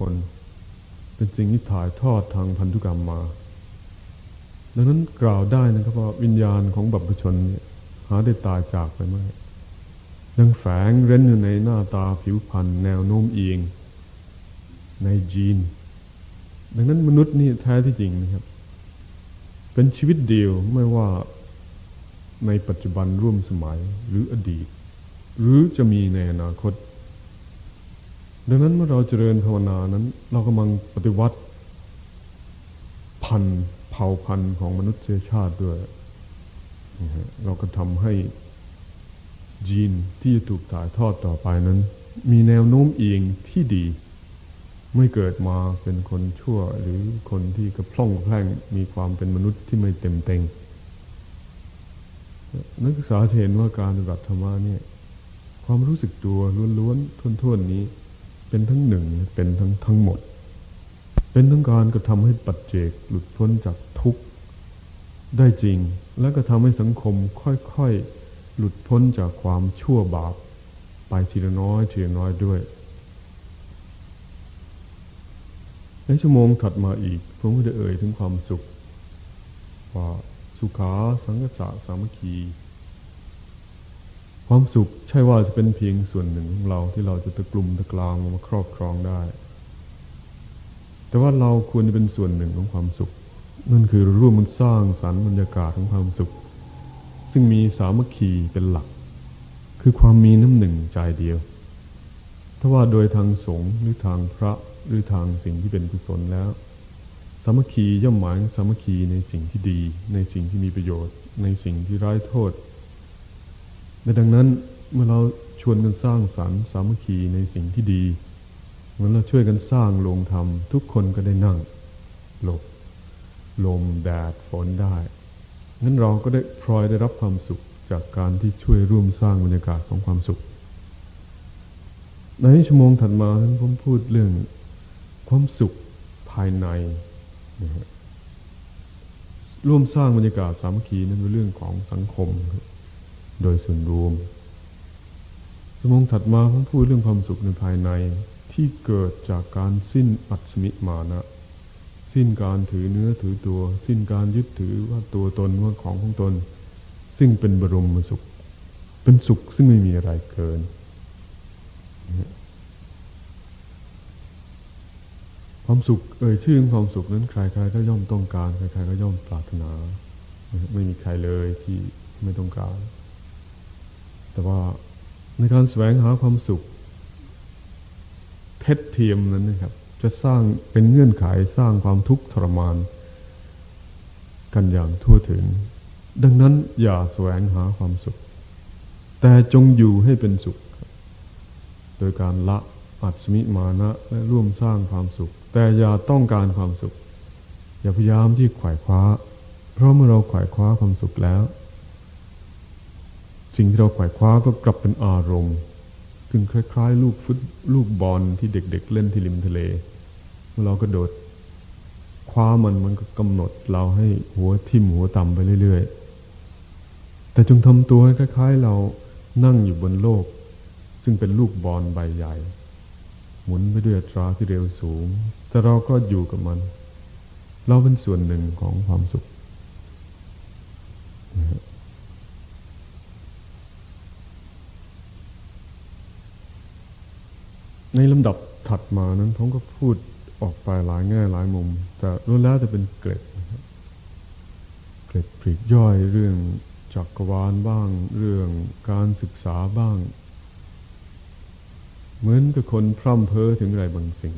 คน เป็นสิ่งที่ถ่ายทอดทางพันธุกรรมมา ดังนั้นกล่าวได้นะครับว่าวิญญาณของบัพชนหาได้ตายจากไปไม่ยังแฝงเร้นอยู่ในหน้าตาผิวพรรณแนวโน้มเอียงในจีน ดังนั้นมนุษย์นี่แท้ที่จริงนะครับ เป็นชีวิตเดียวไม่ว่าในปัจจุบันร่วมสมัยหรืออดีต หรือจะมีในอนาคต ดังนั้นเมื่อเราเจริญภาวนานั้น เรากำลังปฏิวัติ พันเผ่าพันธุ์ของมนุษยชาติด้วย เราก็ทำให้ยีนที่จะถูกถ่ายทอดต่อไปนั้น มีแนวโน้มเอียงที่ดี ไม่เกิดมาเป็นคนชั่วหรือคนที่กระพร่องแพร่งมีความเป็นมนุษย์ที่ไม่เต็มเต็งนักศึกษาเห็นว่าการปฏิบัติธรรมเนี่ยความรู้สึกตัวล้วนๆทุ่นๆนี้ เป็นทั้งหนึ่งเป็นทั้งทั้งหมด เป็นทั้งการกระทำให้ปัจเจกหลุดพ้นจากทุกข์ได้จริง และก็ทำให้สังคมค่อยๆหลุดพ้นจากความชั่วบาป ไปทีละน้อยทีละน้อยด้วย ในชั่วโมงถัดมาอีกผมก็ได้เอ่ยถึงความสุขว่าสุขาสังกษะสามัคคี ความสุขใช่ว่าจะเป็นเพียงส่วนหนึ่งของเราที่เราจะตะกลุ่มตะกลางมาครอบครองได้ แต่ว่าเราควรจะเป็นส่วนหนึ่งของความสุข นั่นคือร่วมมันสร้างสรรค์บรรยากาศของความสุข ซึ่งมีสามัคคีเป็นหลัก คือความมีน้ำหนึ่งใจเดียว ถ้าว่าโดยทางสงฆ์หรือทางพระหรือทางสิ่งที่เป็นกุศลแล้ว สามัคคีย่อมหมายสามัคคีในสิ่งที่ดี ในสิ่งที่มีประโยชน์ ในสิ่งที่ร้ายโทษ ดังนั้นเมื่อเราชวนกันสร้างสรรค์สามัคคีในสิ่งที่ดีเหมือนเราช่วยกันสร้างโรงธรรม ทุกคนก็ได้นั่งหลบลมแดดฝนได้งั้นเราก็ได้พลอยได้รับความสุขจากการที่ช่วยร่วมสร้างบรรยากาศของความสุข ในชั่วโมงถัดมาท่านผมพูดเรื่องความสุขภายในร่วมสร้างบรรยากาศสามัคคีนั้นเป็นเรื่องของสังคม โดยส่วนรวมสมองถัดมาผมพูดเรื่องความสุขในภายในที่เกิดจากการสิ้นอัศมิมานะ สิ้นการถือเนื้อถือตัว สิ้นการยึดถือว่าตัวตนว่าของของตน ซึ่งเป็นบรมสุข เป็นสุขซึ่งไม่มีอะไรเกิน ความสุขเอ่ยชื่อความสุขนั้นใครๆก็ย่อมต้องการใครๆก็ย่อมปรารถนา ไม่มีใครเลยที่ไม่ต้องการ แต่ว่าในการแสวงหาความสุขเท็จเทียมนั้นนะครับ จะสร้างเป็นเงื่อนไขสร้างความทุกข์ทรมาน กันอย่างทั่วถึง ดังนั้นอย่าแสวงหาความสุข แต่จงอยู่ให้เป็นสุข โดยการละอัศมิมานะและร่วมสร้างความสุข แต่อย่าต้องการความสุข อย่าพยายามที่ขวายคว้า เพราะเมื่อเราขวายคว้าความสุขแล้ว สิ่งที่เราขวายคว้าก็กลับเป็นอารมณ์ ถึงคล้ายๆ ลูกฟุตลูกบอลที่เด็กๆเล่นที่ริมทะเลเมื่อเรากระโดดคว้ามันมันก็กำหนดเราให้หัวทิ่มหัวต่ำไปเรื่อยๆ แต่จงทำตัวให้คล้ายๆ เรานั่งอยู่บนโลก ซึ่งเป็นลูกบอลใบใหญ่ หมุนไปด้วยตราที่เร็วสูง แต่เราก็อยู่กับมัน เราเป็นส่วนหนึ่งของความสุข ในลำดับถัดมานั้นผมก็พูดออกไปหลายแง่หลายมุม แต่รู้แล้วจะเป็นเกร็ดเกร็ดปลีกย่อยเรื่องจักรวาลบ้าง เรื่องการศึกษาบ้าง เหมือนกับคนพร่ำเพ้อถึงอะไรบางสิ่ง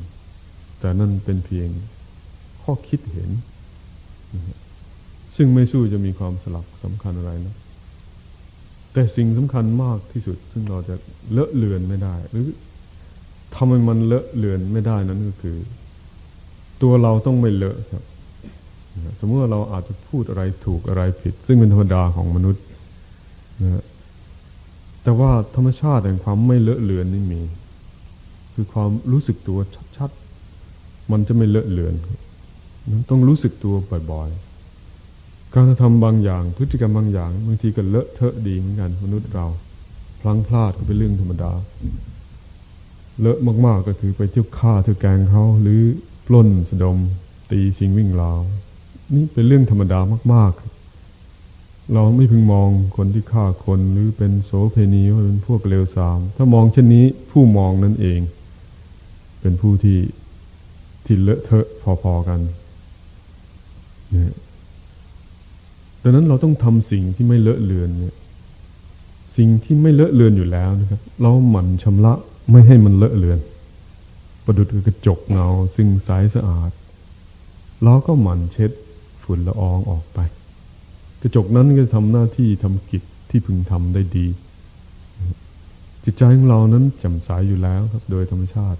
แต่นั่นเป็นเพียงข้อคิดเห็น ซึ่งไม่สู้จะมีความสลักสำคัญอะไรนะแต่สิ่งสำคัญมากที่สุด ซึ่งเราจะเลอะเลือนไม่ได้ หรือ ทำให้มันเลอะเลือนไม่ได้นั้นก็คือ ตัวเราต้องไม่เลอะครับ สมมติว่าเราอาจจะพูดอะไรถูกอะไรผิด ซึ่งเป็นธรรมดาของมนุษย์นะแต่ว่าธรรมชาติแห่งความไม่เลอะเลือนนี่มี คือความรู้สึกตัวชัดๆมันจะไม่เลอะเลือนมันต้องรู้สึกตัวบ่อยๆ การทำบางอย่าง พฤติกรรมบางอย่าง บางทีก็เลอะเทอะดีเหมือนกันมนุษย์เรา พลังพลาดก็เป็นเรื่องธรรมดา เลอะมากๆก็คือไปเที่ยวฆ่าเที่ยวแกงเขาหรือปล้นสะดม ตีชิงวิ่งราวนี่เป็นเรื่องธรรมดามากๆ เราไม่พึงมองคนที่ฆ่าคนหรือเป็นโสเพณีว่าเป็นพวกเลวทราม ถ้ามองเช่นนี้ผู้มองนั่นเอง เป็นผู้ที่ที่เลอะเทอะพอๆกันเนี่ยดังนั้นเราต้องทำสิ่งที่ไม่เลอะเลือนเนี่ยสิ่งที่ไม่เลอะเลือนอยู่แล้วนะครับ เราหมั่นชำระ ไม่ให้มันเลอะเลือน ประดุดกระจกเงาซึ่งใสสะอาดเราก็หมั่นเช็ดฝุ่นละอองออกไป กระจกนั้นก็ทำหน้าที่ทำกิจที่พึงทำได้ดี จิตใจของเรานั้นแจ่มใสยอยู่แล้วครับ โดยธรรมชาติ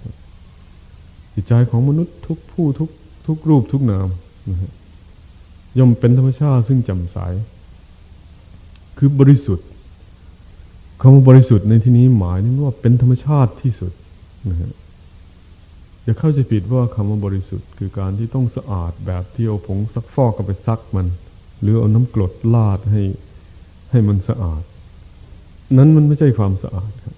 จิตใจของมนุษย์ทุกผู้ทุกทุกรูปทุกนามนะย่อมเป็นธรรมชาติซึ่งแจ่มใส คือบริสุทธิ์ คำว่าบริสุทธิ์ในที่นี้หมายถึงว่าเป็นธรรมชาติที่สุดนะฮะอย่าเข้าใจผิดว่าคำว่าบริสุทธิ์ คือการที่ต้องสะอาดแบบที่เอาผงซักฟอกกับไปซักมัน หรือเอาน้ำกรดลาดให้ให้มันสะอาด นั้นมันไม่ใช่ความสะอาดครับ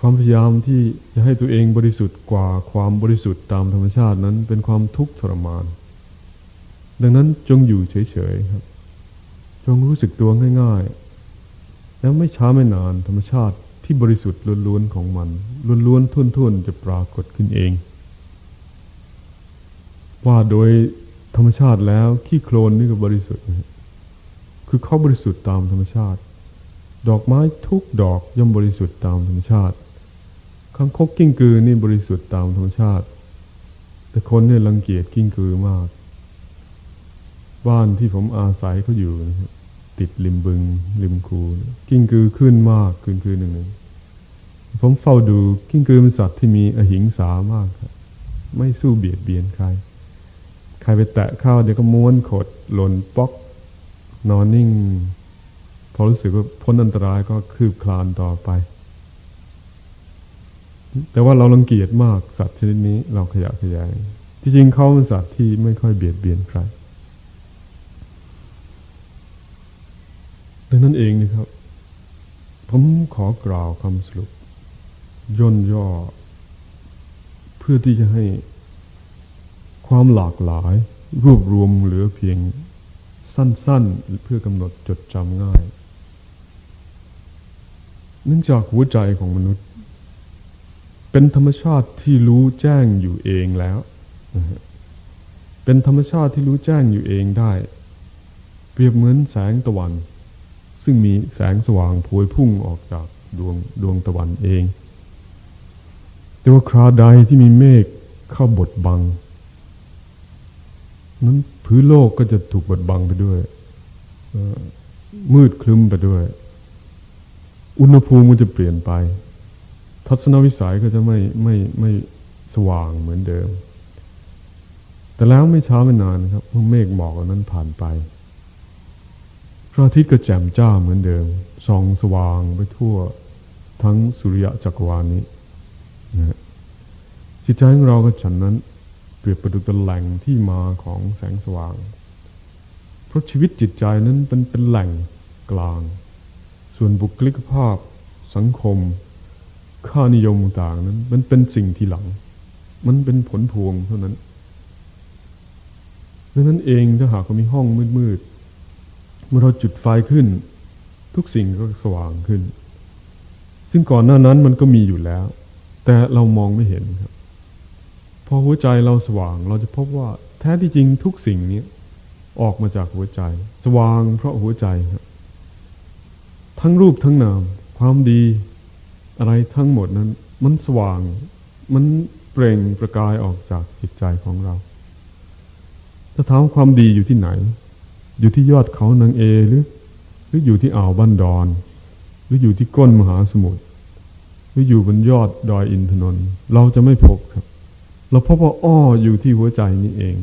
ความพยายามที่จะให้ตัวเองบริสุทธิ์กว่าความบริสุทธิ์ตามธรรมชาตินั้นเป็นความทุกข์ทรมาน ดังนั้นจงอยู่เฉยๆครับ จงรู้สึกตัวง่าย ๆ แล้วไม่ช้าไม่นานธรรมชาติที่บริสุทธิ์ล้วนๆของมันล้วนๆทุ่นๆจะปรากฏขึ้นเอง ว่าโดยธรรมชาติแล้วขี้โคลนนี่ก็บริสุทธิ์คือเขาบริสุทธิ์ตามธรรมชาติ ดอกไม้ทุกดอกย่อมบริสุทธิ์ตามธรรมชาติข้างคกกิ้งกือนี่บริสุทธิ์ตามธรรมชาติ แต่คนเนี่ยรังเกียจกิ้งกือมาก บ้านที่ผมอาศัยเขาอยู่นะครับ ติดริมบึง ริมคูกิ้งกือขึ้นมากคืนคืนหนึ่งหนึ่งผมเฝ้าดูกิ้งกือเป็นสัตว์ที่มีอหิงสามากครับไม่สู้เบียดเบียนใคร ใครไปแตะเข้าเดี๋ยวก็ม้วนขดหล่นป๊อก นอนนิ่ง พอรู้สึกว่าพ้นอันตรายก็คืบคลานต่อไป แต่ว่าเราลังเกียจมากสัตว์ชนิดนี้เราขยะขยาย ที่จริงเขาเป็นสัตว์ที่ไม่ค่อยเบียดเบียนใคร ดังนั้นเองนะครับ ผมขอกล่าวคำสรุป ย่นย่อ เพื่อที่จะให้ความหลากหลาย รวบรวมเหลือเพียงสั้นๆ เพื่อกำหนดจดจำง่าย เนื่องจากหัวใจของมนุษย์ เป็นธรรมชาติที่รู้แจ้งอยู่เองแล้ว เป็นธรรมชาติที่รู้แจ้งอยู่เองได้ เปรียบเหมือนแสงตะวัน ซึ่งมีแสงสว่างพวยพุ่งออกจากดวงดวงตะวันเอง แต่ว่าคราใดที่มีเมฆเข้าบดบัง นั้นพื้นโลกก็จะถูกบดบังไปด้วย มืดคลึ้มไปด้วย อุณหภูมิมันจะเปลี่ยนไป ทัศนวิสัยก็จะไม่ไม่ไม่สว่างเหมือนเดิม แต่แล้วไม่ช้าไม่นานครับเมื่อเมฆหมอกนั้นผ่านไป ระอาทิตย์ก็แจ่มจ้าเหมือนเดิมส่องสว่างไปทั่ว ทั้งสุริยะจักรวาลนี้นะจิตใจของเราก็ฉันนั้น เปรียบประดุจเป็นแหล่งที่มาของแสงสว่าง เพราะชีวิตจิตใจนั้นเป็นเป็นแหล่งกลาง ส่วนบุคลิกภาพ สังคม ค่านิยมต่างนั้น มันเป็นสิ่งที่หลัง มันเป็นผลพวงเท่านั้นดังนั้นเองถ้าหากเขามีห้องมืดๆ เมื่อเราจุดไฟขึ้น ทุกสิ่งก็สว่างขึ้น ซึ่งก่อนหน้านั้นมันก็มีอยู่แล้ว แต่เรามองไม่เห็นครับ พอหัวใจเราสว่าง เราจะพบว่าแท้ที่จริงทุกสิ่งนี้ออกมาจากหัวใจ สว่างเพราะหัวใจครับ ทั้งรูปทั้งนาม ความดี อะไรทั้งหมดนั้น มันสว่าง มันเปล่งประกายออกจากจิตใจของเรา ถ้าถามความดีอยู่ที่ไหน อยู่ที่ยอดเขานางเอหรือ หรืออยู่ที่อ่าวบ้านดอน หรืออยู่ที่ก้นมหาสมุทรหรืออยู่บนยอดดอยอินทนนท์เราจะไม่พบครับ เราพบว่าอ้ออยู่ที่หัวใจนี่เอง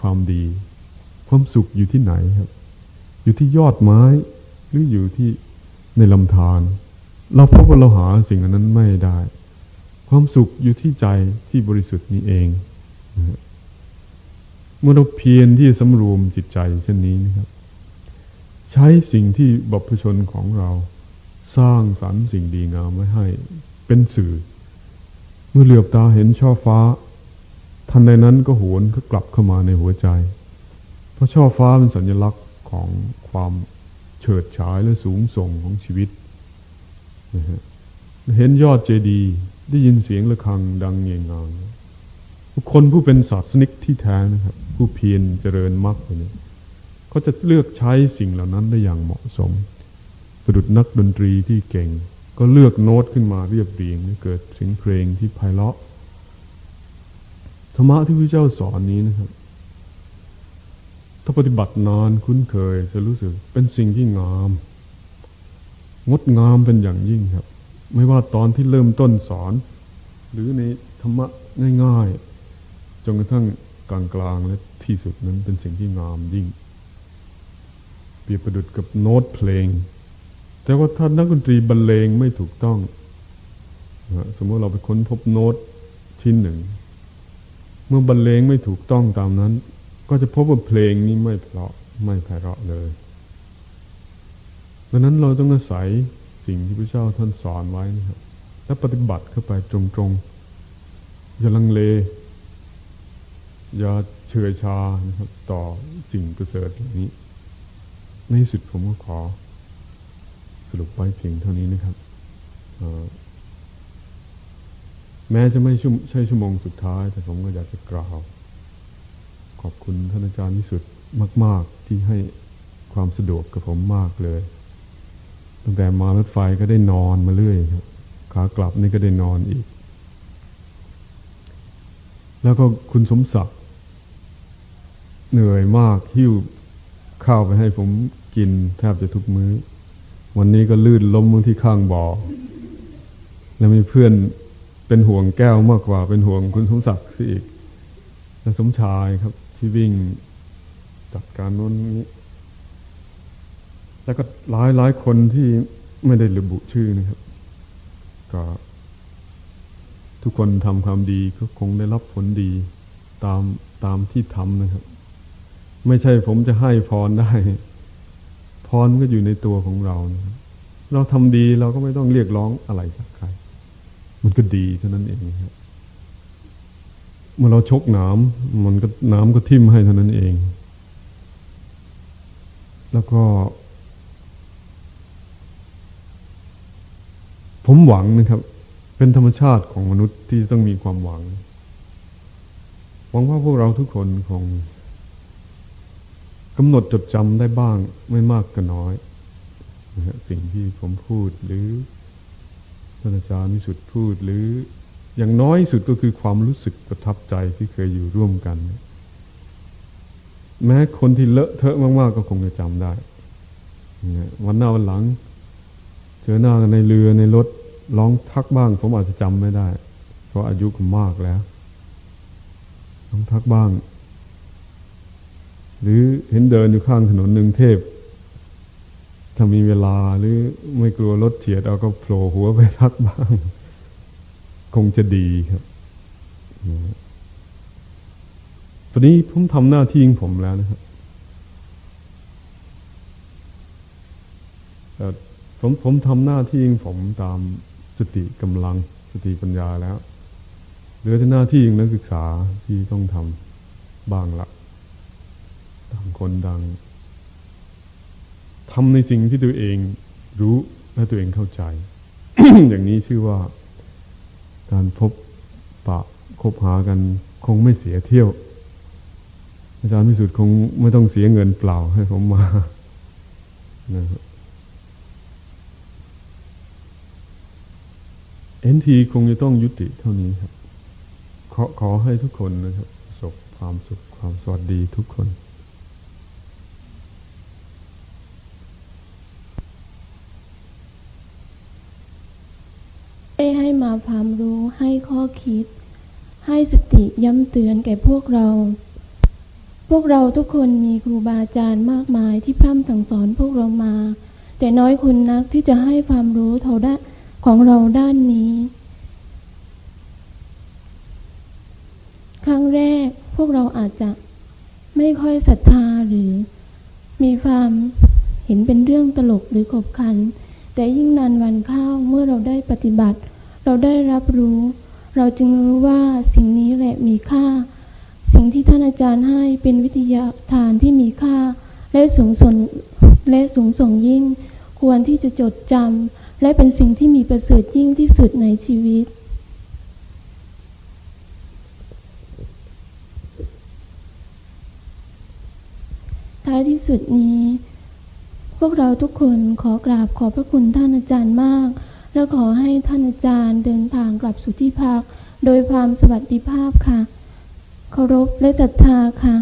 ความดี ความสุขอยู่ที่ไหนครับ อยู่ที่ยอดไม้ หรืออยู่ที่ในลำธารเราพบว่าเราหาสิ่งนั้นไม่ได้ ความสุขอยู่ที่ใจที่บริสุทธิ์นี้เองนะ เมื่อเราเพียรที่สำรวมจิตใจเช่นนี้นะครับ ใช้สิ่งที่บัพชนของเราสร้างสรรค์สิ่งดีงามไว้ให้เป็นสื่อ เมื่อเหลือบตาเห็นช่อฟ้า ทันใดนั้นก็หวนก็กลับเข้ามาในหัวใจ เพราะช่อฟ้าเป็นสัญลักษณ์ของความเฉิดฉายและสูงส่งของชีวิตนะฮะเห็นยอดเจดีย์ได้ยินเสียงะระฆังดังเงียงงางคคลผู้เป็นศาสนิกที่แท้นะครับ ผู้เพียรเจริญมรรคเนี่ยก็จะเลือกใช้สิ่งเหล่านั้นได้อย่างเหมาะสมประดุดนักดนตรีที่เก่ง ก็เลือกโน้ตขึ้นมาเรียบเรียงให้เกิดเสียงเพลงที่ไพเราะธรรมะที่พระเจ้าสอนนี้นะครับ ถ้าปฏิบัตินานคุ้นเคยจะรู้สึกเป็นสิ่งที่งาม งดงามเป็นอย่างยิ่งครับ ไม่ว่าตอนที่เริ่มต้นสอน หรือในธรรมะง่ายๆจนกระทั่ง กลางๆและที่สุดนั้นเป็นสิ่งที่งามยิ่ง เปรียบประดุดกับโน้ตเพลง แต่ว่าถ้านักดนตรีบรรเลงไม่ถูกต้อง สมมติเราไปค้นพบโน้ตชิ้นหนึ่ง เมื่อบรรเลงไม่ถูกต้องตามนั้น ก็จะพบว่าเพลงนี้ไม่เพราะไม่ไพเราะเลยดังนั้นเราต้องอาศัยสิ่งที่พระเจ้าท่านสอนไว้นะครับ และปฏิบัติเข้าไปตรงๆอย่าลังเล อย่าเฉยชานะครับ ต่อสิ่งประเสริฐอย่านี้ ในสุดผมก็ขอ สรุปไว้เพียงเท่านี้นะครับ แม้จะไม่ใช่ชั่วโมงสุดท้าย แต่ผมก็อยากจะกล่าว ขอบคุณท่านอาจารย์ที่สุดมาก ๆ ที่ให้ความสะดวกกับผมมากเลย ตั้งแต่มารถไฟก็ได้นอนมาเรื่อยครับขากลับนี่ก็ได้นอนอีก แล้วก็คุณสมศักดิ์ เหนื่อยมากหิ้วข้าวไปให้ผมกินแทบจะทุกมื้อ วันนี้ก็ลื่นล้มที่ข้างบ่อ แล้วมีเพื่อนเป็นห่วงแก้วมากกว่า เป็นห่วงคุณสมศักดิ์สิอีกและสมชายครับที่วิ่งจัดการนู้นนี้ แล้วก็หลายหลายคนที่ไม่ได้ระบุชื่อนะครับ ก็ทุกคนทำความดีก็คงได้รับผลดีตามตามที่ทำนะครับ ไม่ใช่ผมจะให้พรได้ พรก็อยู่ในตัวของเรานะเราทำดีเราก็ไม่ต้องเรียกร้องอะไรจากใคร มันก็ดีเท่านั้นเองครับเมื่อเราชกน้ำมันก็น้ำก็ทิ่มให้เท่านั้นเอง แล้วก็ ผมหวังนะครับ เป็นธรรมชาติของมนุษย์ที่ต้องมีความหวัง หวังว่าพวกเราทุกคนคง กำหนดจดจำได้บ้างไม่มากก็น้อยนะสิ่งที่ผมพูดหรือท่านอาจารย์นิสุดพูดหรืออย่างน้อยสุดก็คือความรู้สึกประทับใจที่เคยอยู่ร่วมกัน แม้คนที่เลอะเทอะมากๆก็คงจะจำได้วันหน้าวันหลัง เจอหน้ากันในเรือในรถร้องทักบ้าง ผมอาจจะจำไม่ได้ เพราะอายุผมมากแล้วร้องทักบ้าง หรือเห็นเดินอยู่ข้างถนนหนึ่งเทพ ถ้ามีเวลาหรือไม่กลัวรถเฉียดเอาก็โผล่หัวไปทักบ้าง คงจะดีครับตอนนี้ผมทำหน้าที่ของผมแล้วนะครับผมผมทำหน้าที่ของผมตามสติกำลังสติปัญญาแล้วเหลือแต่หน้าที่นักศึกษาที่ต้องทำบ้างละ คนดังทำในสิ่งที่ตัวเองรู้และตัวเองเข้าใจ อย่างนี้ชื่อว่าการพบปะคบหากันคงไม่เสียเที่ยว อาจารย์พิสุทธิ์คงไม่ต้องเสียเงินเปล่าให้ผมมานะครับเอ็นทีคงจะต้องยุติเท่านี้ครับ ขอขอให้ทุกคนนะครับประสบความสุขความสวัสดีทุกคน ได้ให้มา ความรู้ให้ข้อคิด ให้สติย้ำเตือนแก่พวกเรา พวกเราทุกคนมีครูบาอาจารย์มากมายที่พร่ำสั่งสอนพวกเรามา แต่น้อยคนนักที่จะให้ความรู้เท่าได้ของเราด้านนี้ ครั้งแรกพวกเราอาจจะไม่ค่อยศรัทธาหรือ มีความเห็นเป็นเรื่องตลกหรือขบขันแต่ยิ่งนานวันเข้าเมื่อเราได้ปฏิบัติ เราได้รับรู้ เราจึงรู้ว่าสิ่งนี้แหละมีค่า สิ่งที่ท่านอาจารย์ให้เป็นวิทยาทานที่มีค่า และสูงส่งและสูงส่งยิ่ง ควรที่จะจดจำและเป็นสิ่งที่มีประเสริฐยิ่งที่สุดในชีวิตท้ายที่สุดนี้ พวกเราทุกคนขอกราบขอบพระคุณท่านอาจารย์มาก และขอให้ท่านอาจารย์เดินทางกลับสู่ที่พัก โดยความสวัสดิภาพค่ะ เคารพและศรัทธาค่ะ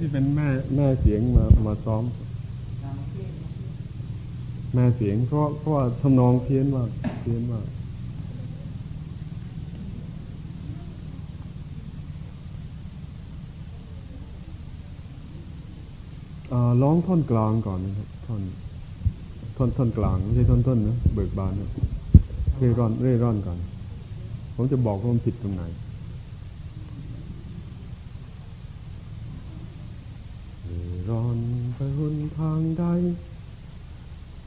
ที่เป็นแม่แม่เสียงมามาซ้อม แม่เสียงเพราะเพราะทำนองเพี้ยนมากเพี้ยนมากร้องท่อนกลางก่อนนะครับท่อนท่อนท่อนกลางไม่ใช่ท่อนต้นนะเบิกบานนะเร่ร่อนเร่ร่อนก่อน ผมจะบอกว่ามันผิดตรงไหน เร่ร่อนไปหน ทางใด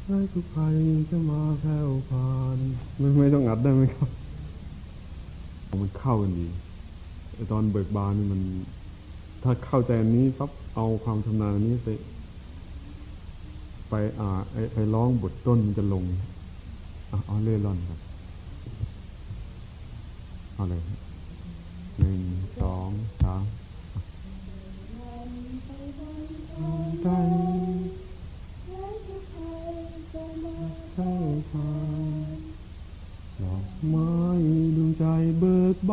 ไร้ทุกภัยจะมาแผ่วผ่านไม่ไม่ต้องอัดได้ไหมครับ มันเข้ากันดีไอตอนเบิกบานนี่มัน ถ้าเข้าใจอันนี้ปั๊บเอาความชำนาญนี้ไป ไปอ่าไอไปร้องบทต้นมันจะลงอะเอาเล่ร่อนครับเอาเลยครับหนึ่งสองสาม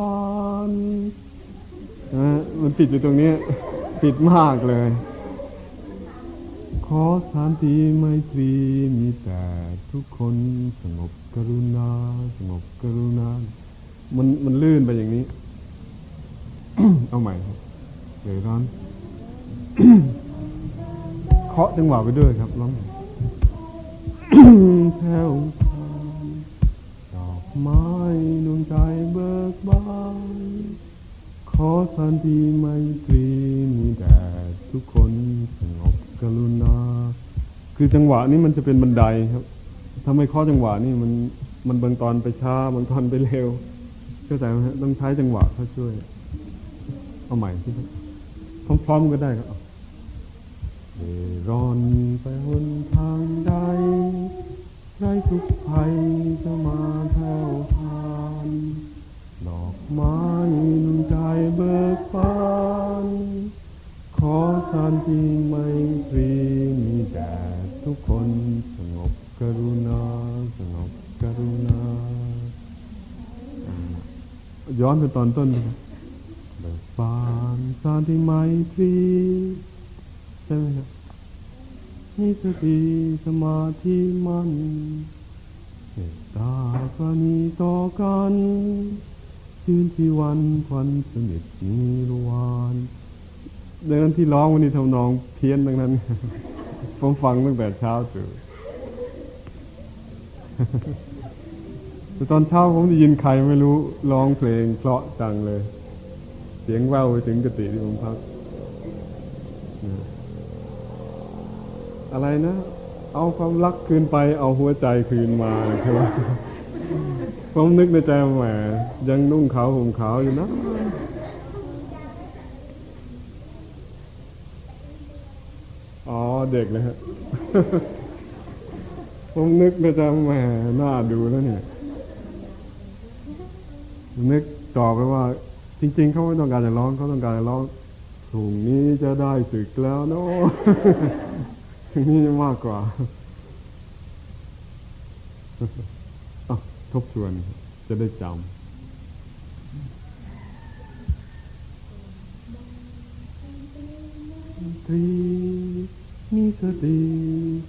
บานนะมันติดอยู่ตรงนี้ ติดมากเลย ขอสานติไมตรีมีแต่ทุกคนสงบกรุณา สงบกรุณา มันมันลื่นไปอย่างนี้ เอาใหม่ครับเดี๋ยวร้อนเคาะจังหวะไปด้วยครับร้องแถวดอกไม้ดวงใจ บานขอสันติไมตรีมีแด่ทุกคนสงบกรุณา คือจังหวะนี้มันจะเป็นบันไดครับถ้าไม่เคาะจังหวะนี่มันมันบางตอนไปช้าบางตอนไปเร็วเข้าใจไหมฮะต้องใช้จังหวะเขาช่วย เอาใหม่ที่พร้อมๆก็ได้ครับเร่อนไปหนทางใดไรทุกภัยจะมาแผ่วผ่า ไม้นุ่งใจเบิกบานขอสันติไม่ตรีมีแด่ทุกคนสงบกรุณาสงบกรุณา ย้อนไปตอนต้นเบิกบานสันติไม่ตรีใช่ไหมครับมีสติสมาธิมันเมตตาปรานีต่อกัน ชื่นที่วันควันสนิทมีรวานเดินที่ร้องวันนี้ทำนองเพี้ยนทั้งนั้น ผมฟังตั้งแต่เช้าตื่นแต่ตอนเช้าผมได้ยินใครไม่รู้ร้องเพลงเพราะจังเลย เสียงแว่วไปถึงกติที่ผมพัก อะไรนะ เอาความรักคืนไปเอาหัวใจคืนมาใช่ไหม ผมนึกในใจว่าแหมยังนุ่งขาวห่มขาวอยู่นะอ๋อเด็กเลยฮะผมนึกในใจว่าแหมน่าดูแล้วเนี่ยนึกต่อไปว่า จริง ๆ เขาไม่ต้องการจะร้องเขาต้องการจะร้องพรุ่งนี้จะได้สึกแล้วเนาะนี่มากกว่าอะ ทบทวนจะได้จำตรีมีสติ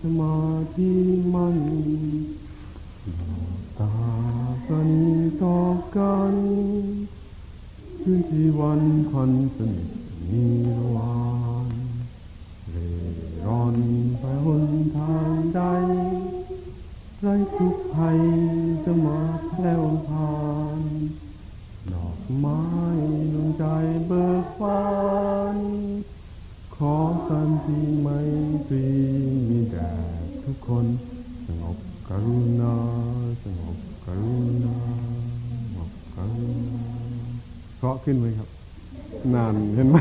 สมาธิมันตาปรานีต่อกันคืนที่วันพันสนิทมีวานเร่ร่อนไปหนทางใด ไรทุกภัยจะมาแผ่วผ่าน ดอกไม้ดวงใจเบิกบาน ขอสันติไมตรีมีแด่ทุกคนสงบกรุณาสงบกรุณาสงบกรุณาเพราะขึ้นไหมครับ นานเห็นไหม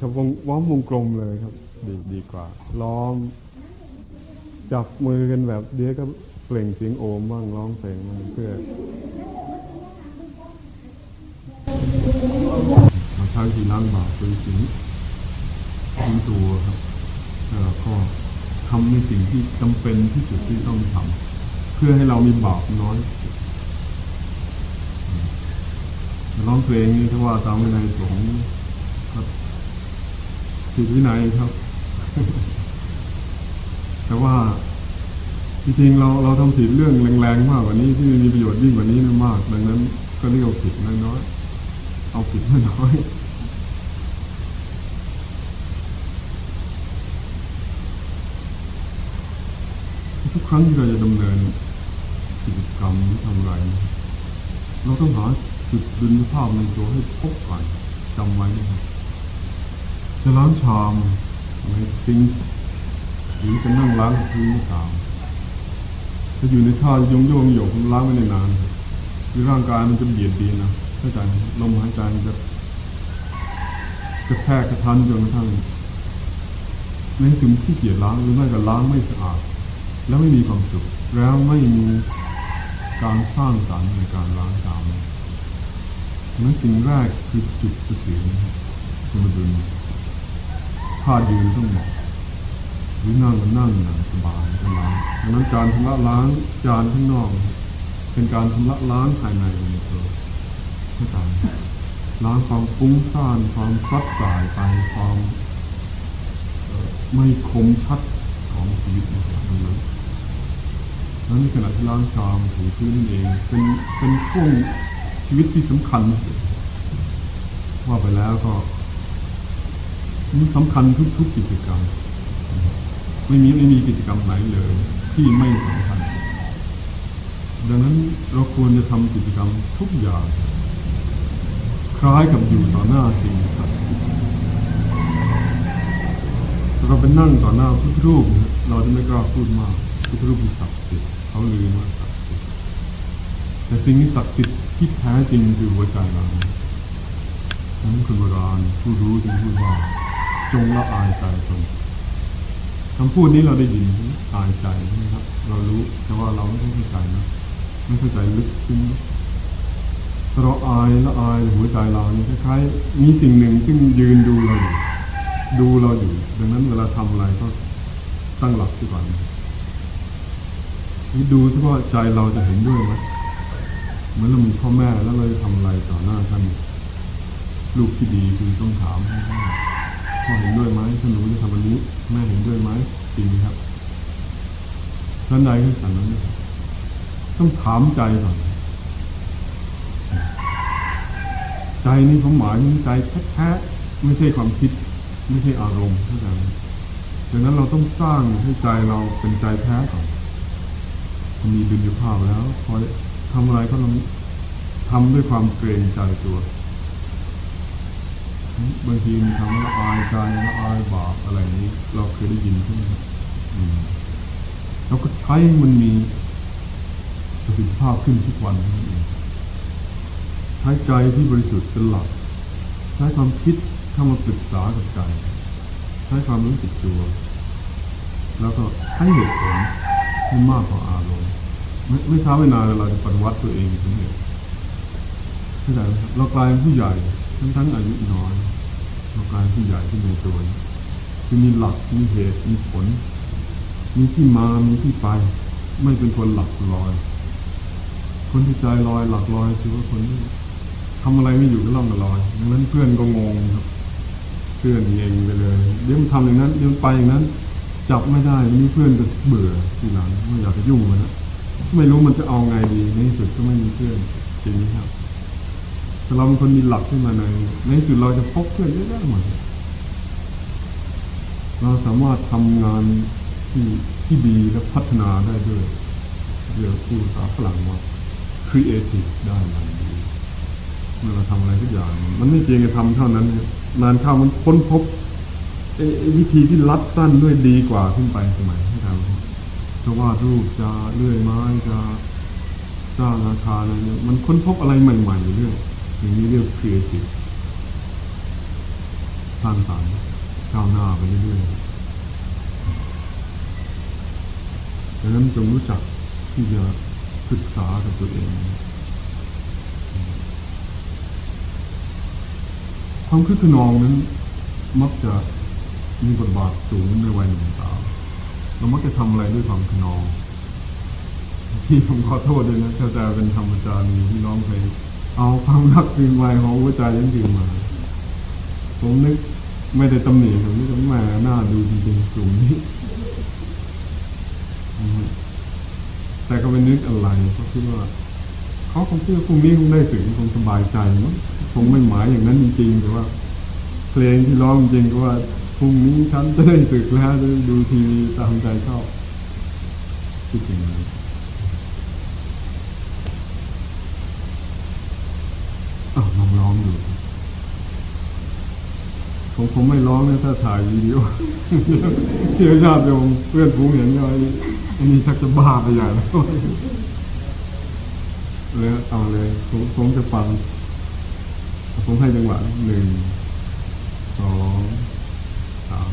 ครับวงว้อมวงกลมเลยครับ ดีดีกว่า ล้อม จับมือกันแบบเดี๋ยวก็เปล่งเสียงโอมบ้างร้องเพลงบ้างเพื่อมาใช้ที่ล้างบาปเป็นสิ่งทิ้งตัวครับแล้วก็ทำในสิ่งที่จำเป็นที่สุดที่ต้องทำเพื่อให้เรามีบาปน้อยร้องเพลงนี้ถ้าว่าตามวินัยสงฆ์ครับ ผิดวินัยครับ แต่ว่าจริงๆเราเราทำผิดเรื่องแรงๆมากกว่านี้ที่มีประโยชน์ยิ่งกว่านี้นะมาก ดังนั้น ก็เรียกว่าผิดน้อยๆเอาผิดน้อยๆทุกครั้งที่เราจะดำเนินกิจกรรมทำอะไรเราต้องหาจุดดุลภาพในตัวให้พบก่อนจำไว้นะครับ จะล้างชามในซิงหรือจะนั่งล้างพื้นก็ตามจะอยู่ในท่าโยงโยงโยกล้างไม่ได้นานคือร่างกายมันจะเบียดเบียนนะเข้าใจลมหายใจมันจะกระแทกกระทันจนกระทั่งในถึงที่เกียจล้างหรือไม่ก็ล้างไม่สะอาด แล้วไม่มีความสุข แล้วไม่มีการสร้างสรรค์ในการล้างชามนั้นสิ่งแรกคือจุดสตินะครับสมดุล ท่ายืนต้องเหมาะหรือนั่งก็นั่งอย่างสบายก็ล้างดังนั้นการทำละล้างจานข้างนอก เป็นการทำละล้างภายในในตัวเข้าใจล้างความฟุ้งซ่านความซัดสายไปความไม่คมชัดของชีวิตนะครับดังนั้นแล้วในขณะที่ล้างชามถูพื้นนั่นเอง เป็นเป็นช่วงชีวิตที่สำคัญ ว่าไปแล้วก็ มันสำคัญทุกๆกิจกรรม ไม่มีไม่มีกิจกรรมไหนเลยที่ไม่สำคัญ ดังนั้นเราควรจะทำกิจกรรมทุกอย่าง คล้ายกับอยู่ต่อหน้าสิ่งศักดิ์สิทธิ์เราไปนั่งต่อหน้าพุทธรูปเราจะไม่กล้าพูดมากพุทธรูปที่ศักดิ์สิทธิ์เขาลือว่าศักดิ์สิทธิ์แต่สิ่งที่ศักดิ์สิทธิ์ที่แท้จริงคือหัวใจเรานั้นคนโบราณผู้รู้จึงพูดว่า จงละอายใจตนคำพูดนี้เราได้ยินอายใจใช่ไหมครับ เรารู้แต่ว่าเราไม่เข้าใจนะไม่เข้าใจลึกซึ้งเราอายละอายหัวใจเรานี่คล้ายๆมีสิ่งหนึ่งซึ่งยืนดูเราอยู่ดูเราอยู่ ดังนั้นเวลาทำอะไรก็ตั้งหลักที่ก่อนนี่ดูที่ว่าใจเราจะเห็นด้วยไหมเหมือนเรามีพ่อแม่แล้วเราจะทำอะไรต่อหน้าท่านลูกที่ดีคือต้องถาม พ่อเห็นด้วยไหมถ้าหนูจะทำวันนี้แม่เห็นด้วยไหมจริงครับท่านใดก็สั่งนั้นนะครับต้องถามใจก่อนใจนี่ผมหมายถึงใจแท้ๆไม่ใช่ความคิด ไม่ใช่อารมณ์เข้าใจไหมดังนั้นเราต้องสร้างให้ใจเราเป็นใจแท้ก่อนมีดุลยภาพแล้ว พอทำอะไรก็ต้องทำด้วยความเกรงใจตัว บางทีมีคำว่าอายใจละอายบาปอะไรนี้ เราเคยได้ยินใช่ไหมครับเราก็ใช้มันมีประสิทธิภาพขึ้นทุกวันนั่นเองใช้ใจที่บริสุทธิ์เป็นหลัก ใช้ความคิดเข้ามาปรึกษากับใจ ใช้ความรู้สึกตัว แล้วก็ใช้เหตุผลให้มากกว่าอารมณ์ไม่ไม่ช้าไม่นานเราจะปฏิวัติตัวเองสำเร็จเข้าใจไหมครับเรากลายเป็นผู้ใหญ่ทั้งทั้งอายุน้อย เรากายเป็นผู้ใหญ่ที่ในตัวคือมีหลักมีเหตุมีผล มีที่มามีที่ไป ไม่เป็นคนหลักลอย คนที่ใจลอยหลักลอยคือว่าคนที่ทำอะไรไม่อยู่ก็ล่องลอยดังนั้นเพื่อนก็งงครับ เพื่อนเงงไปเลยเดี๋ยวมันทำอย่างนั้นเดี๋ยวไปอย่างนั้น จับไม่ได้นี่เพื่อนก็เบื่อทีหลังไม่อยากจะยุ่งมันนะไม่รู้มันจะเอาไงดีในที่สุดก็ไม่มีเพื่อนจริงครับ แต่เราเป็นคนมีหลักขึ้นมาในในที่สุดเราจะพบเพื่อนเยอะแยะหมดเราสามารถทำงานที่ที่ดีและพัฒนาได้ด้วยเรียกผู้ภาษาฝรั่งว่า creative ได้มันดีเมื่อเราทำอะไรทุกอย่าง มันไม่เพียงแค่ทำเท่านั้น นานเข้ามันค้นพบวิธีที่ลัดสั้นด้วยดีกว่าขึ้นไปสมัยที่ทำจะวาดรูปจะเลื่อยไม้จะสร้างอาคารอะไรเนี่ยมันค้นพบอะไรใหม่ๆเรื่อย อย่างนี้เรียก creative สร้างสรรค์ก้าวหน้าไปเรื่อยๆดังนั้นจงรู้จักที่จะศึกษากับตัวเองความคึกขนองนั้นมักจะมีบทบาทสูงในวัยหนุ่มสาวเรามักจะทำอะไรด้วยความขนองที่ผมขอโทษด้วยนะถ้าจะเป็นธรรมจารย์ที่น้องเคย เอาความรักคืนวัยของหัวใจยังคืนมา ผมนึกไม่ได้ตำหนิผมนึกว่าแม่หน้าดูจริงๆสูงนี้แต่ก็ไม่นึกอะไรเพราะคิดว่าเขาคงคิดว่าพรุ่งนี้คงได้ถึงคงสบายใจมั้งคงไม่หมายอย่างนั้นจริงๆแต่ว่า เพลงที่ร้องจริงก็ว่าพรุ่งนี้ฉันจะได้สึกแล้วจะดูทีวีตามใจชอบคิดอย่างนั้น เอ้าลองร้องดูผมผมไม่ร้องนะถ้าถ่ายวิดีโอเที่ยวญาติโยมเพื่อนฝูงเห็นก็ไอ้อันนี้ชักจะบ้าไปใหญ่แล้วเลยเอาเลยผมผมจะฟัง ผมให้จังหวะหนึ่งสองสาม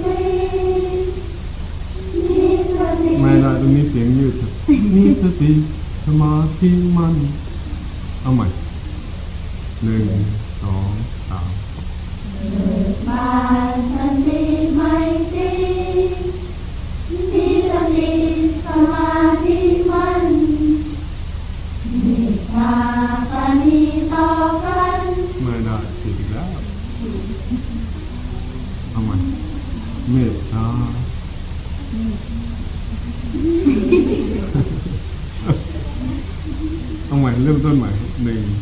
ไม่ได้ตรงนี้เสียงยืดครับมีสติสมาธิมันเอาใหม่หนึ่งสองสามไม่ เอาใ